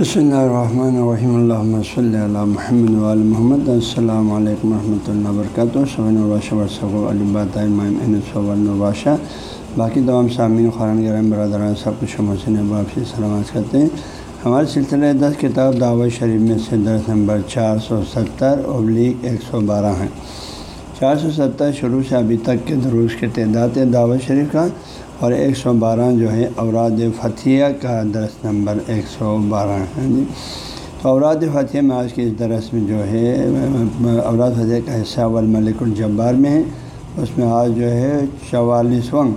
بسم اللہ الرحمن الرحیم اللہ صلی اللہ محمد وعلی محمد السلام علیکم ورحمۃ اللہ وبرکاتہ صبح الباشہ ورثہ باقی تمام سامعین خران گرم برادران سب کچھ محسن باپ سے سلامت کرتے ہیں ہمارے سلسلہ دس کتاب دعوت شریف میں سے درس نمبر چار سو ستر ابلیغ ایک سو بارہ ہیں۔ چار سو ستر شروع سے ابھی تک کے دروس کے تعداد دعوت شریف کا اور ایک سو بارہ جو ہے اوراد فتھیہ کا درس نمبر ایک سو بارہ ہے جی۔ تو اوراد فتح میں آج کے اس درس میں جو ہے، اوراد فتح کا حصہ والملک الجبار میں ہے۔ اس میں آج جو ہے چوالیس ونگ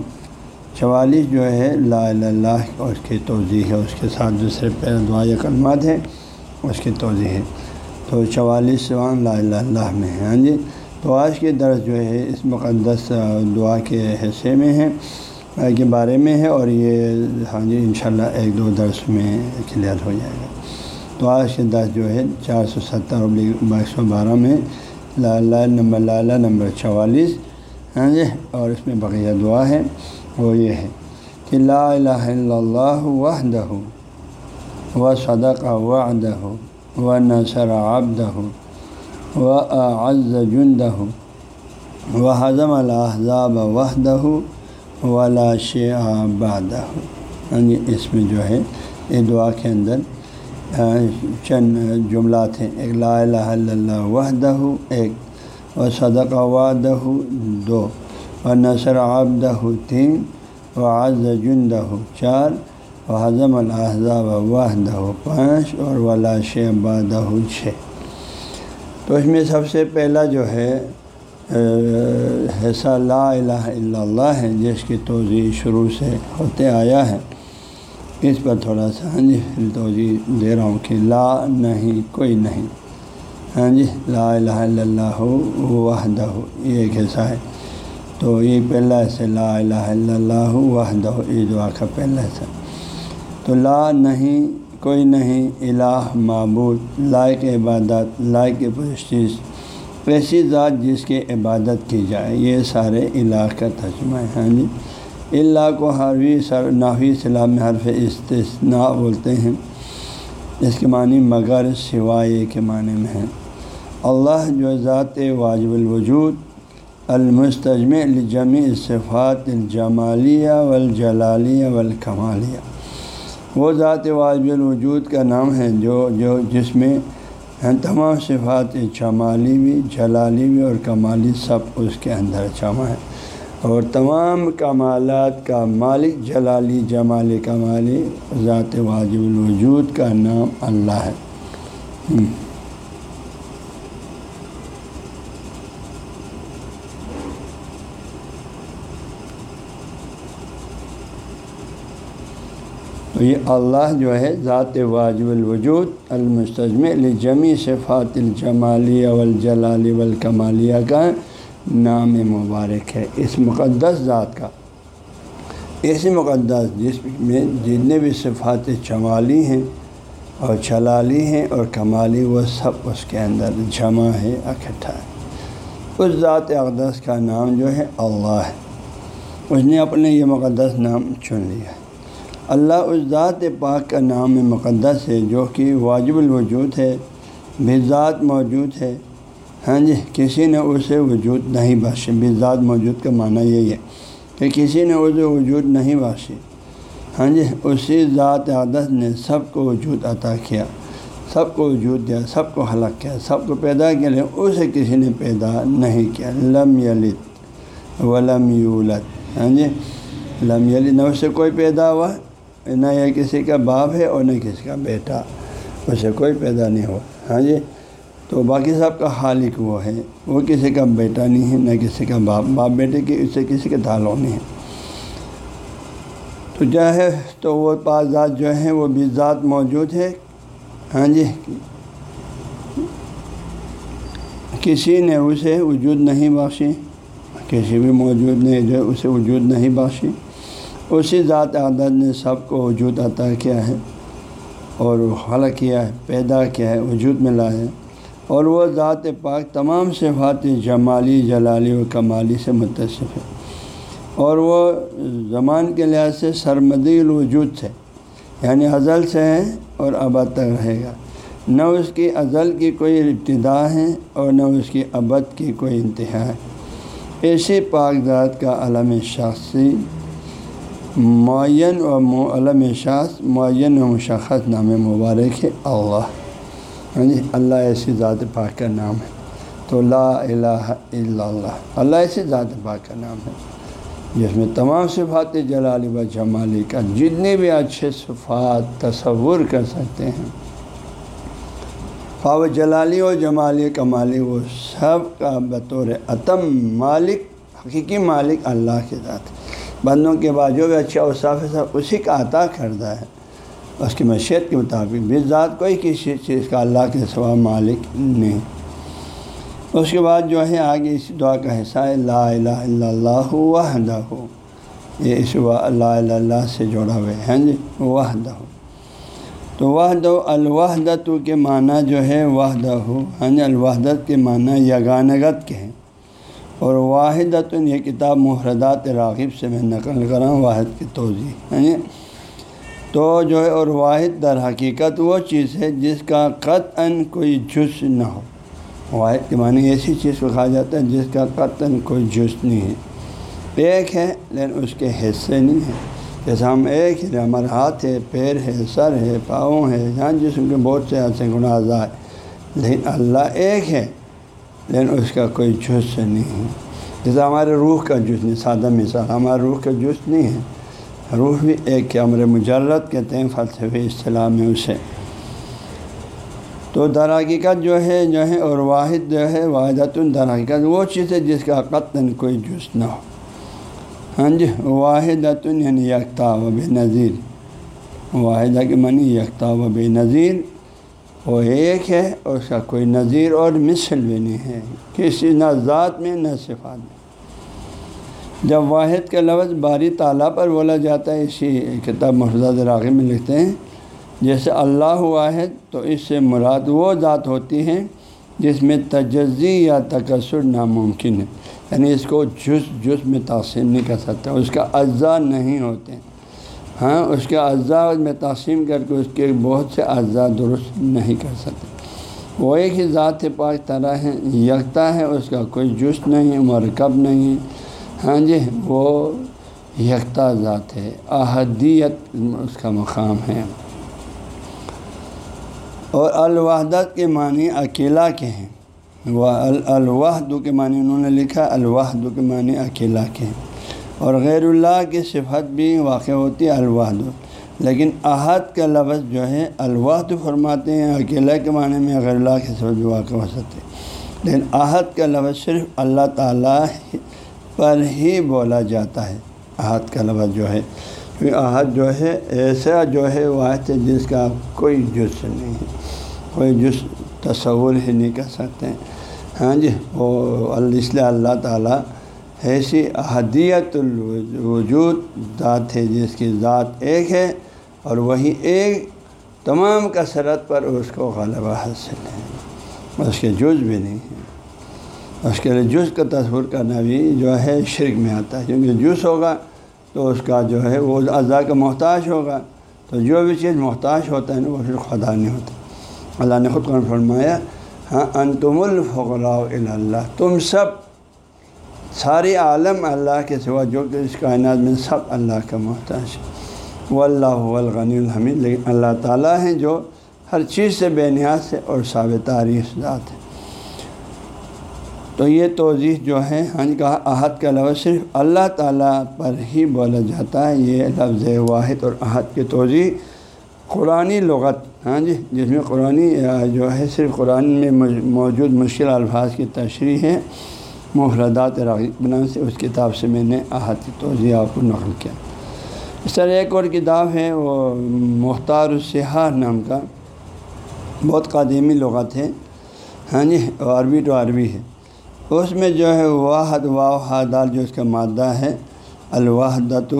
چوالیس جو ہے لا اللہ اس کی توضیع ہے۔ اس کے ساتھ دوسرے پہ دعا کلمات ہے اس کی توضیع ہے۔ تو چوالیس ونگ لا اللہ میں ہے ہاں جی۔ تو آج کے درس جو ہے اس مقدس دعا کے حصے میں ہے کے بارے میں ہے اور یہ ہاں جی انشاءاللہ ایک دو درس میں کلیئر ہو جائے گا۔ تو آج کے درس جو ہے چار سو ستر ایک سو بارہ میں لالا نمبر لالا نمبر چوالیس ہاں جی اور اس میں بقیہ دعا ہے، وہ یہ ہے کہ لا الہ الا اللہ وحدہ و صدق وعدہ و نصر عبدہ و اعز جندہ و حضم الاحزاب وحدہ والا شعبادہ ہاں جی یعنی اس میں جو ہے، یہ دعا کے اندر چند جملات ہیں۔ ایک لا الہ الا اللہ وحدہ، ایک و صدق وعدہ، دو و نثر عبدہ، تین و عز جندہ، چار و حضم الحضاب وحدہ، پانچ، اور ولا شعبادہ چھ۔ تو اس میں سب سے پہلا جو ہے حصہ لا الہ الا اللہ ہے، جس کی توضیع شروع سے ہوتے آیا ہے۔ اس پر تھوڑا سا ہاں جی توضیع دے رہا ہوں کہ لا نہیں، کوئی نہیں۔ ہاں جی لا الہ الا اللہ وحدہ یہ ایک حصہ ہے۔ تو یہ پہلا حصہ، لا الہ الا اللہ وحدہ، یہ دعا کا پہلا حصہ۔ تو لا نہیں، کوئی نہیں، الہ، معبود، لائق عبادت، لائق پرستیز ایسی ذات جس کی عبادت کی جائے، یہ سارے الہ کا ترجمہ ہے یعنی ہاں جی اللہ کو حروی سر ناوی صلاح میں حرف استثناء بولتے ہیں۔ اس کے معنی مگر، سوائے کے معنی میں ہے اللہ جو ذات واجب الوجود المستجم الجمی صفات الجمالیہ والجلالیہ والکمالیہ۔ وہ ذات واجب الوجود کا نام ہے، جو جو جس میں ہاں، تمام صفات شمالی بھی، جلالی بھی اور کمالی سب اس کے اندر جمع ہے اور تمام کمالات کا مالک جلالی جمالی کمالی، ذات واجب الوجود کا نام اللہ ہے۔ تو یہ اللہ جو ہے ذات واجب الوجود المستجم الجمی صفات الجمالیہ والجلالی والکمالیہ کا نام مبارک ہے، اس مقدس ذات کا۔ ایسی مقدس جس میں جتنے بھی صفات چمالی ہیں اور چلالی ہیں اور کمالی، وہ سب اس کے اندر جمع ہے، اکٹھا ہے۔ اس ذات اقدس کا نام جو ہے اللہ ہے۔ اس نے اپنے یہ مقدس نام چن لیا۔ ہے اللہ اس ذات پاک کا نام مقدس ہے جو کہ واجب الوجود ہے بھی ذات موجود ہے۔ ہاں جی کسی نے اسے وجود نہیں بخشی بھی ذات موجود کا معنی یہی ہے کہ کسی نے اسے وجود نہیں بخشی ہاں جی اسی ذات عادت نے سب کو وجود عطا کیا، سب کو وجود دیا، سب کو حلق کیا، سب کو پیدا کیا، لیکن اسے کسی نے پیدا نہیں کیا۔ لم یلت ولم یولت ہاں جی لم یلت نہ اس سے کوئی پیدا ہوا۔ نہ یہ کسی کا باپ ہے اور نہ کسی کا بیٹا اسے کوئی پیدا نہیں ہوا ہاں جی؟ تو باقی سب کا خالق وہ ہے، وہ کسی کا بیٹا نہیں ہے، نہ کسی کا باپ۔ باپ بیٹے کی، اس سے کسی کا تعلق نہیں ہے۔ تو کیا ہے، تو وہ پاس ذات جو ہے وہ بھی ذات موجود ہے۔ ہاں جی؟ کسی نے اسے وجود نہیں بخشی، کسی بھی موجود نے جو اسے وجود نہیں بخشی۔ اسی ذات عادت نے سب کو وجود عطا کیا ہے اور خلق کیا ہے، پیدا کیا ہے، وجود میں لایا ہے۔ اور وہ ذات پاک تمام صفات جمالی، جلالی و کمالی سے متصف ہے۔ اور وہ زمان کے لحاظ سے سرمدی الوجود تھے یعنی ازل سے ہے اور ابد تک رہے گا۔ نہ اس کی ازل کی کوئی ابتدا ہے اور نہ اس کی ابد کی کوئی انتہا ہے۔ ایسی پاک ذات کا علم شخصی معین و علم شخص معین و مشخص نام مبارک ہے اللہ. ہاں جی اللہ ایسی ذات پاک کا نام ہے تو لا الہ الا اللہ. اللہ ایسی ذات پاک کا نام ہے جس میں تمام صفات جلالی و جمالی کا جتنے بھی اچھے صفات تصور کر سکتے ہیں فاو جلالی و جمالی کمالی وہ سب کا بطور عتم مالک، حقیقی مالک اللہ کے ذات بندوں کے بعد جو بھی اچھا اوصاف ہے سب اسی کا عطا کردہ ہے۔ اس کی مشیت کے مطابق بھی ذات کوئی کسی چیز کا اللہ کے سوا مالک نہیں۔ اس کے بعد جو ہے آگے اس دعا کا حصہ ہے، لا الہ الا اللہ وحدہ۔ ہو یہ اس اللہ اللہ سے جوڑا ہوئے ہیں جی؟ وحدہ۔ ہو تو وحد الوحدت کے معنی جو ہے وحدہ ہو ہاں جی؟ الوحدت کے معنی یگانگت کے ہیں۔ اور واحدت یہ کتاب محردات راغب سے میں نقل کرا ہوں واحد کی توضیع تو جو ہے، اور واحد در حقیقت وہ چیز ہے جس کا قطعا کوئی جز نہ ہو۔ واحد کے معنی ایسی چیز کو کہا جاتا ہے جس کا قطعا کوئی جز نہیں ہے۔ ایک ہے، لیکن اس کے حصے نہیں ہیں۔ جیسے ہم ایک ہی ہمارا ہاتھ ہے، پیر ہے، سر ہے، پاؤں ہے یہاں جسم کے بہت سے ایسے گناہ ہے لیکن اللہ ایک ہے۔ لیکن اس کا کوئی جز نہیں ہے۔ جیسے ہمارے روح کا جز نہیں، سادہ مثال، ہمارے روح کا جز نہیں ہے۔ روح بھی ایک ہے مجرد کہتے ہیں فلسفی اصطلاح میں اسے۔ تو در حقیقت جو ہے جو ہے، اور واحد جو ہے واحدت در حقیقت وہ چیز ہے جس کا قطن کوئی جز نہ ہو۔ ہاں جی واحد یعنی یکتا و بے نظیر واحدہ کے معنی یکتا و بے نظیر وہ ایک ہے اور اس کا کوئی نظیر اور مثل بھی نہیں ہے، کسی نہ ذات میں نہ صفات میں۔ جب واحد کا لفظ باری تعالیٰ پر بولا جاتا ہے، اسی کتاب محرض راغی میں لکھتے ہیں، جیسے اللہ واحد تو اس سے مراد وہ ذات ہوتی ہیں جس میں تجزی یا تکسر ناممکن ہے۔ یعنی اس کو جز جز میں تقسیم نہیں کر سکتا، اس کا اجزاء نہیں ہوتے۔ ہاں اس کے اجزاء میں تقسیم کر کے اس کے بہت سے اجزاء درست نہیں کر سکتے۔ وہ ایک ہی ذات پاک طرح ہے، یکتا ہے، اس کا کوئی جز نہیں، مرکب نہیں۔ ہاں جی وہ یکتا ذات ہے، احدیت اس کا مقام ہے۔ اور الوحدت کے معنی اکیلا کے ہیں۔ وہ الوحد کے معنی انہوں نے لکھا الوحد کے معنی اکیلا کے ہیں۔ اور غیر اللہ کی صفت بھی واقع ہوتی ہے، الوحد۔ لیکن احد کا لفظ جو ہے، الوحد فرماتے ہیں اکیلا کے معنی میں غیر اللہ کی صفت بھی واقع ہو سکتے لیکن احد کا لفظ صرف اللہ تعالیٰ پر ہی بولا جاتا ہے۔ احد کا لفظ جو ہے، کیونکہ احد جو ہے، ایسا جو ہے، واحد ہے جس کا کوئی جز نہیں ہے۔ کوئی جز تصور ہی نہیں کر سکتے۔ ہیں ہاں جی وہ اللہ اللہ تعالیٰ ایسی احدیت الوجود ذات ہے جس کی ذات ایک ہے اور وہی ایک تمام کثرت پر اس کو غلبہ حاصل ہے۔ اس کے جز بھی نہیں ہے اس کے لیے جز کا تصور کرنا بھی جو ہے شرک میں آتا ہے۔ کیونکہ جز ہوگا تو اس کا جو ہے وہ اعضاء کا محتاج ہوگا۔ تو جو بھی چیز محتاج ہوتا ہے نا وہ پھر خدا نہیں ہوتا۔ اللہ نے خود کو فرمایا ہاں انتم الفقراء اللہ، تم سب ساری عالم اللہ کے سوا جو کہ اس کائنات میں سب اللہ کا محتاج ہے۔ وہ اللہ الغنی الحمید۔ لیکن اللہ تعالیٰ ہیں جو ہر چیز سے بے نیاز ہے اور ثابت تاریخ ذات ہے۔ تو یہ توضیح جو ہے ہاں جی کہا احد کا لفظ صرف اللہ تعالیٰ پر ہی بولا جاتا ہے۔ یہ لفظ واحد اور احد کی توضیح قرآن لغت ہاں جی جس میں قرآن جو ہے، صرف قرآن میں موجود مشکل الفاظ کی تشریح ہے۔ محردات بنا سے اس کتاب سے میں نے احاطی توضیع آپ کو نقل کیا۔ اس طرح ایک اور کتاب ہے، وہ مختار السحار نام کا۔ بہت قدیمی لغت ہے۔ ہاں جی عربی تو عربی ہے۔ اس میں جو ہے واحد واؤ جو اس کا مادہ ہے الواحدت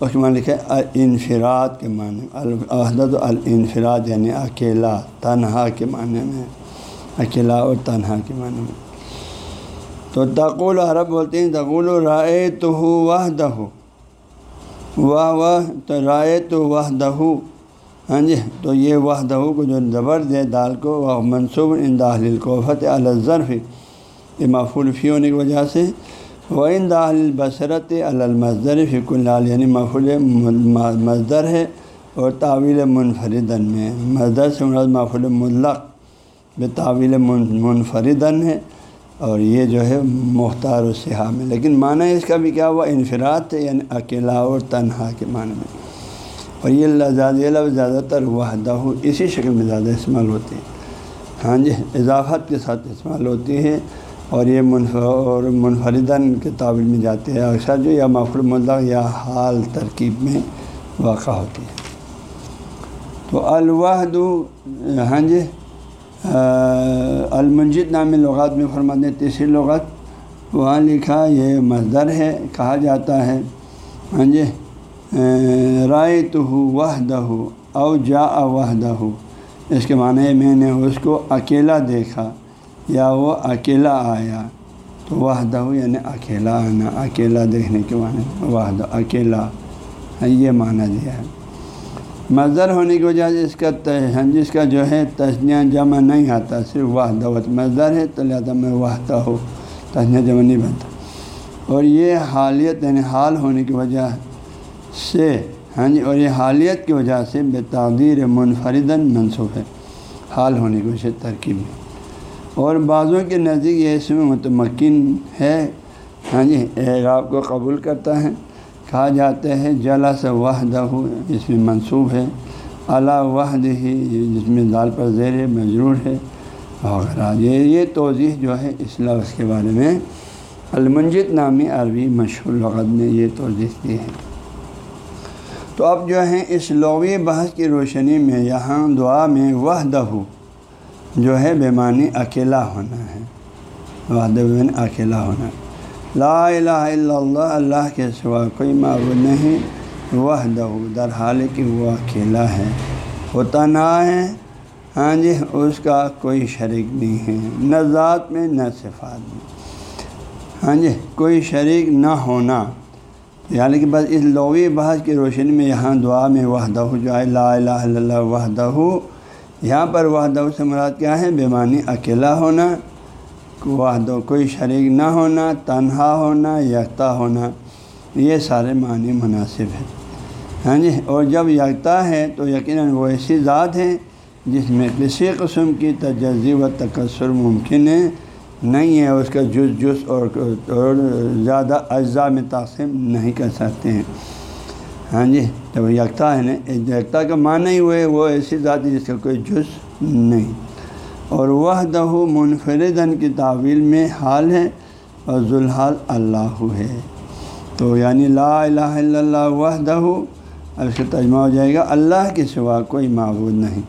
اس میں لکھے انفراد کے معنی الحدت الانفراد یعنی اکیلا، تنہا کے معنی میں۔ اکیلا اور تنہا کے معنی میں۔ تو تقول عرب بولتے ہیں، تقول رائے تو ہو واہ دہو واہ واہ تو رائے تو واہ دہو ہاں جی تو یہ وحدہ کو جو زبر دے دال کو وہ منصوب ان داخل القوفت الظرف۔ یہ مفول فی ہونے کی وجہ سے۔ وہ ان داخل البصرت المصدر فک اللہ یعنی مفول مزدر ہے اور تعویل منفردن میں۔ مزدر سے مراد مفول ملق بے تعویل منفردن ہے۔ اور یہ جو ہے مختار و سیاح میں۔ لیکن معنی اس کا بھی کیا ہوا؟ انفراد یعنی اکیلا اور تنہا کے معنی میں۔ اور یہ لفظ یہ لفظ زیادہ تر وحدہ اسی شکل میں زیادہ استعمال ہوتی ہے ہاں جی اضافت کے ساتھ استعمال ہوتی ہے اور یہ منف، اور منفردن کے تعبیر میں جاتے ہیں۔ اکثر جو یا مفر مدع یا حال ترکیب میں واقع ہوتی ہے تو الوحد ہاں جی المنجد نام لغات میں فرماتے تیسری لغت، وہاں لکھا یہ مزدر ہے، کہا جاتا ہے ہاں جی رائے تو وحدہ او جا وحدہ اس کے معنی میں نے اس کو اکیلا دیکھا یا وہ اکیلا آیا، تو وحدہ یعنی اکیلا آنا، اکیلا دیکھنے کے معنی وحدہ، اکیلا ہاں، یہ معنی دیا ہے۔ مزدر ہونے کی وجہ سے اس کا جس کا جو ہے تجنیہ جمع نہیں آتا، صرف وحدہ وت مزدر ہے تو لہٰذا میں وحدہ ہو تجنیہ جمع نہیں بنتا۔ اور یہ حالیت یعنی حال ہونے کی وجہ سے ہاں جی اور یہ حالیت کی وجہ سے بے تعدیر منفردن منصوب ہے، حال ہونے کی وجہ سے ترکیب میں۔ اور بعضوں کے نزدیک یہ اس میں متمکن ہے ہاں جی اعراب کو قبول کرتا ہے۔ کہا جاتا ہے جلا سے وحدہ اس میں منصوب ہے۔ اعلیٰ وحد ہی جس میں دال پر زیر مجرور ہے۔ وغیرہ یہ یہ توضیح جو ہے اس لفظ کے بارے میں۔ المنجد نامی عربی مشہور لغت نے یہ توضیح دی ہے۔ تو اب جو ہے اس لغوی بحث کی روشنی میں یہاں دعا میں وحدہ، جو ہے بیمانی اکیلا ہونا ہے۔ وحدہ اکیلا ہونا۔ لا الہ الا اللہ اللہ کے سوا کوئی معبود نہیں۔ وحدہ، در حال کہ وہ اکیلا ہے۔ وہ تنہا ہے۔ ہاں جی اس کا کوئی شریک نہیں ہے۔ نہ ذات میں، نہ صفات میں۔ ہاں جی کوئی شریک نہ ہونا۔ یعنی کہ بس اس لغوی بحث کی روشنی میں یہاں دعا میں وحدہ جو ہے، لا الہ الا اللہ وحدہ۔ یہاں پر وحدہ سے مراد کیا ہے؟ بیمانی اکیلا ہونا۔ وحدہ کوئی شریک نہ ہونا، تنہا ہونا، یکتا ہونا، یہ سارے معنی مناسب ہیں۔ ہاں جی؟ اور جب یکتا ہے تو یقیناً وہ ایسی ذات ہے جس میں کسی قسم کی تجزی و تکسر ممکن ہے، نہیں ہے۔ اس کا جز جز اور اور زیادہ اجزاء میں تقسیم نہیں کر سکتے ہیں۔ ہاں جی؟ جب یکتا ہے نا، یکتا کا معنی ہی ہوئے وہ ایسی ذات ہے جس کا کوئی جز نہیں۔ اور وہ دہ منفردن کی تعویل میں حال ہے اور ذوالحال اللہ ہے۔ تو یعنی لا الہ الا اللہ وحدہ اب اس کا ترجمہ ہو جائے گا۔ اللہ کے سوا کوئی معبود نہیں۔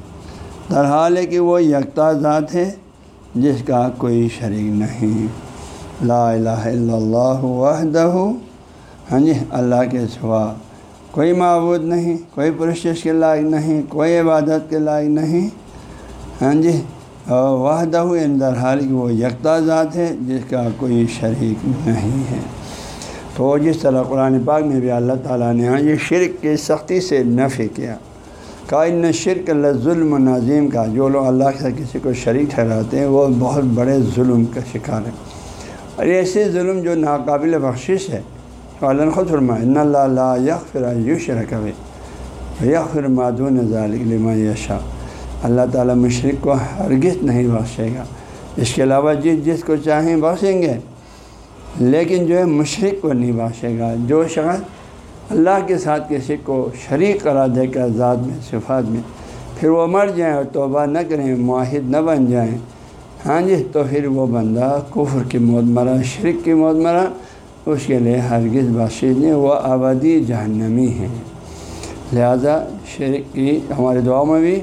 درحال ہے کہ وہ یکتا ذات ہے جس کا کوئی شریک نہیں۔ لا الہ الا اللہ وحدہ ہاں جی اللہ کے سوا کوئی معبود نہیں، کوئی پرشش کے لائق نہیں، کوئی عبادت کے لائق نہیں۔ ہاں جی وحدہ اندر حال کی وہ یکتا ذات ہے جس کا کوئی شریک نہیں ہے۔ تو جس طرح قرآن پاک میں بھی اللہ تعالیٰ نے ہاں یہ شرک کی سختی سے نفع کیا۔ ان شرک اللہ ظلم و نظیم کا جو لوگ اللہ کے ساتھ کسی کو شریک ٹھہراتے ہیں، وہ بہت بڑے ظلم کا شکار ہے اور ایسے ظلم جو ناقابل بخشش ہے اللہ خود فرما ان اللہ یق فر یوش رکھے یک فر معدون ظالم یشا اللہ تعالیٰ مشرق کو ہرگز نہیں بخشے گا۔ اس کے علاوہ جس جس کو چاہیں بخشیں گے، لیکن جو ہے مشرق کو نہیں بخشے گا۔ جو شخص اللہ کے ساتھ کسی کو شریک کرا دے کر ذات میں، صفات میں، پھر وہ مر جائیں اور توبہ نہ کریں، معاہد نہ بن جائیں ہاں جی تو پھر وہ بندہ کفر کی موت مرا، شرک کی موت مرا، اس کے لیے ہرگز بخشش نہیں، وہ آبادی جہنمی ہے۔ لہذا شرک کی ہمارے دعاؤں میں بھی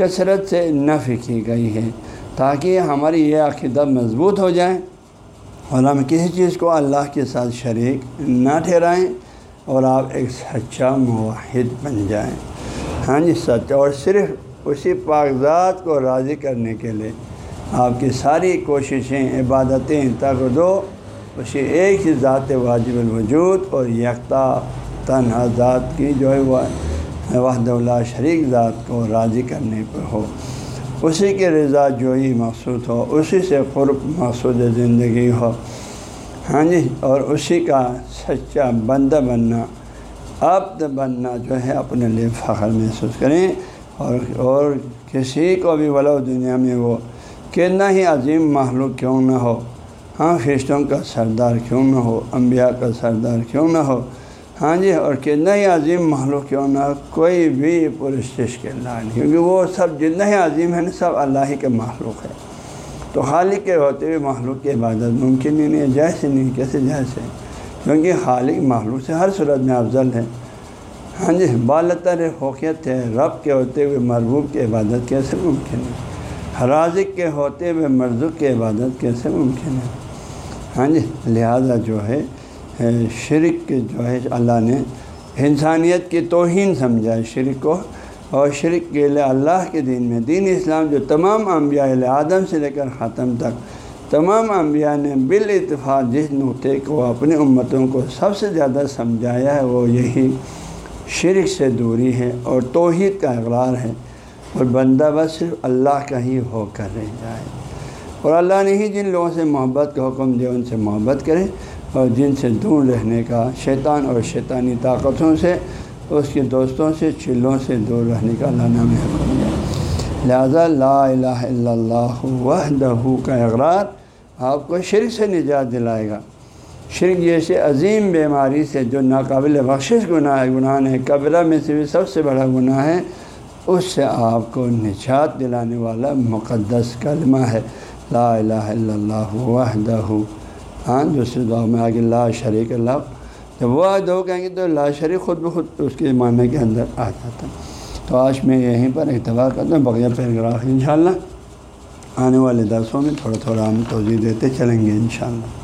کثرت سے نفع کی گئی ہے تاکہ ہماری یہ عقیدت مضبوط ہو جائے اور ہم کسی چیز کو اللہ کے ساتھ شریک نہ ٹھہرائیں اور آپ ایک سچا معاہد بن جائیں۔ ہاں جی سچا اور صرف اسی کاغذات کو راضی کرنے کے لیے آپ کی ساری کوششیں، عبادتیں تک دو اسی ایک ہی ذات واجب الوجود اور یکتا تنہا ذات کی جو ہے وہ وحد اللہ شریک ذات کو راضی کرنے پر ہو اسی کے رضا جوئی مقصود ہو، اسی سے قرب مقصود زندگی ہو۔ ہاں جی اور اسی کا سچا بندہ بننا، عبد بننا جو ہے، اپنے لیے فخر محسوس کریں۔ اور اور کسی کو بھی ولو دنیا میں وہ کتنا ہی عظیم معلوم کیوں نہ ہو۔ ہاں فرشتوں کا سردار کیوں نہ ہو، انبیاء کا سردار کیوں نہ ہو ہاں جی اور کتنا ہی عظیم معلوم کیوں نہ کوئی بھی پرستش کے اللہ نہیں کیونکہ وہ سب جتنا ہی عظیم ہے نا، سب اللہ ہی کے معلوم ہے تو خالق کے ہوتے ہوئے معلوم کی عبادت ممکن ہی نہیں ہے، جیسے نہیں، کیسے جیسے؟ کیونکہ خالق معلوم سے ہر صورت میں افضل ہے۔ ہاں جی بالتر حوقیت ہے، رب کے ہوتے ہوئے مربوب کی عبادت کیسے ممکن ہے؟ رازق کے ہوتے ہوئے مرزوق کی عبادت کیسے ممکن ہے؟ ہاں جی لہٰذا جو ہے شرک جو ہے اللہ نے انسانیت کی توہین سمجھا ہے شرک کو اور شرک کے لیے اللہ کے دین میں دین اسلام جو تمام انبیاء آدم سے لے کر ختم تک تمام انبیاء نے بال اتفاق جس نقطے کو اپنی امتوں کو سب سے زیادہ سمجھایا ہے، وہ یہی شرک سے دوری ہے اور توحید کا اقرار ہے اور بندہ بس صرف اللہ کا ہی ہو کر رہ جائے اور اللہ نے ہی جن لوگوں سے محبت کا حکم دیا، ان سے محبت کرے اور جن سے دور رہنے کا شیطان اور شیطانی طاقتوں سے، اس کے دوستوں سے، چلوں سے دور رہنے کا اللہ نے حکم دیا لہٰذا لا الہ الا اللہ وحدہ کا اقرار آپ کو شرک سے نجات دلائے گا۔ شرک جیسے عظیم بیماری سے جو ناقابل بخشش گناہ ہے گناہ ہے قبرہ میں سے بھی سب سے بڑا گناہ ہے، اس سے آپ کو نجات دلانے والا مقدس کلمہ ہے۔ لا الہ الا اللہ وحدہ ہاں دوسرے دعا میں آگے لا شریک اللہ جب وہ دو کہیں گے تو لا شریک خود بخود اس کے معنی کے اندر آ جاتا ہے۔ تو آج میں یہیں پر اتباع کرتا ہوں بقیہ پیراگراف ان شاء اللہ آنے والے درسوں میں تھوڑا تھوڑا ہم توجہ دیتے چلیں گے انشاءاللہ۔